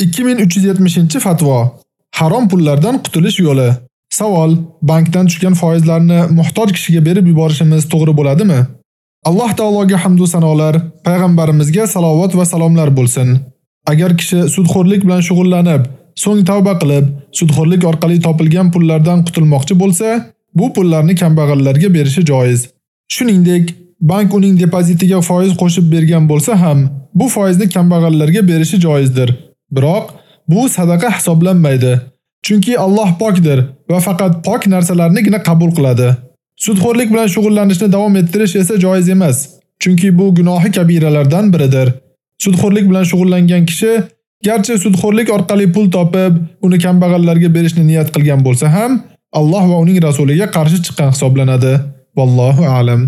2370-fatvo. Harom pullardan qutulish yo'li. Savol: Bankdan tushgan foizlarni muhtoj kishiga berib yuborishimiz to'g'ri bo'ladimi? Alloh taologa hamd va sanolar, payg'ambarimizga salovat va salomlar bo'lsin. Agar kishi sudxo'rlik bilan shug'ullanib, so'ng tavba qilib, sudxo'rlik orqali topilgan pullardan qutulmoqchi bo'lsa, bu pullarni kambag'allarga berishi joiz. Shuningdek, bank uning depozitiga foiz qo'shib bergan bo'lsa ham, bu foizni kambag'allarga berishi joizdir. Biroq bu sadaqa hisoblanmaydi. Chunki Alloh pokdir va faqat pok narsalarnigina qabul qiladi. Sudxo'rlik bilan shug'ullanishni davom ettirish esa joiz emas, chunki bu gunohi kabiralardan biridir. Sudxo'rlik bilan shug'ullangan kishi garchi sudxo'rlik orqali pul topib, uni kambag'allarga berishni niyat qilgan bo'lsa ham, Alloh va uning rasuliga qarshi chiqqan hisoblanadi. Vallohu a'lam.